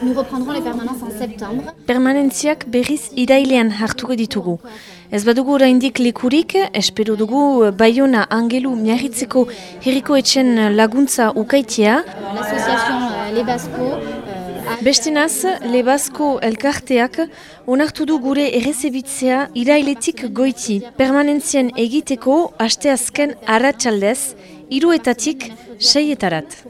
Nous reprendrons les permanences en septembre. Permanentziak berriz irailean hartuko ditugu. Ez badugu oraindik lekurik, espero dugu Bayona Angelu Miarritzeko herriko etxen laguntza ukaitia. L'association euh, Lebasco euh, Bestenaz, Lebasko elkarteak onartu du gure errezebitzea irailetik goiti. Permanentzien egiteko asteazken arratsaldez, hiruetatik seietarat.